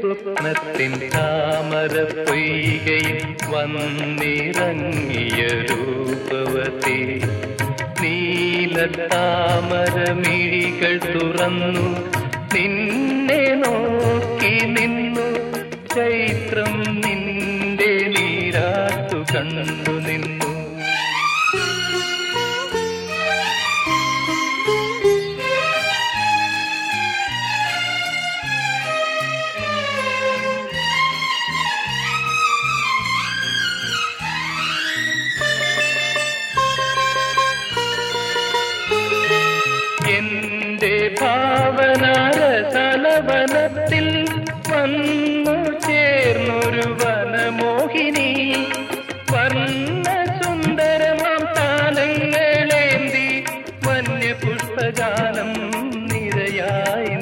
സ്വപ്നത്തിൻ താമര പൊയ്കയിൽ വന്നിറങ്ങിയ രൂപവതി. നീല മിഴികൾ തുറന്നു നിന്നെ നോക്കി നിന്നു. ചൈത്രം നിന്റെ നീരാട്ടു കണ്ടു. ഭാവനാര തലവനത്തിൽ വന്നു ചേർന്നൊരു വനമോഹിനി. വർണ സുന്ദരമാം താലങ്ങളേന്തി വന്യപുഷ്പജാലം നിരയായി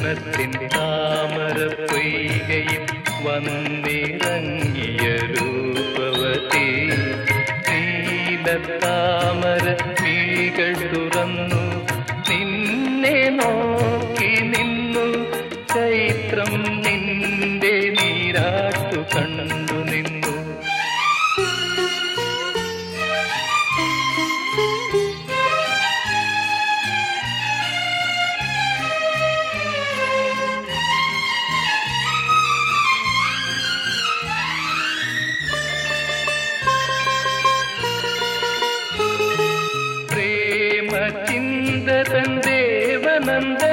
സ്വപ്നത്തിൻ താമര പൊയ്കയിൽ വന്നിറങ്ങിയ രൂപവതി നീലത്താമര and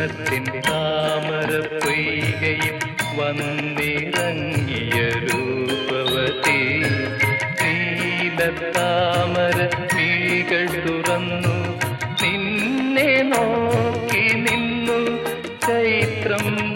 സ്വപ്നത്തിൻ താമര പൊയ്കയിൽ വന്നിറങ്ങിയ രൂപവതി. നീലത്താമര മിഴികൾ തുറന്നു. നിന്നെ നോക്കി നിന്നു. ചൈത്രം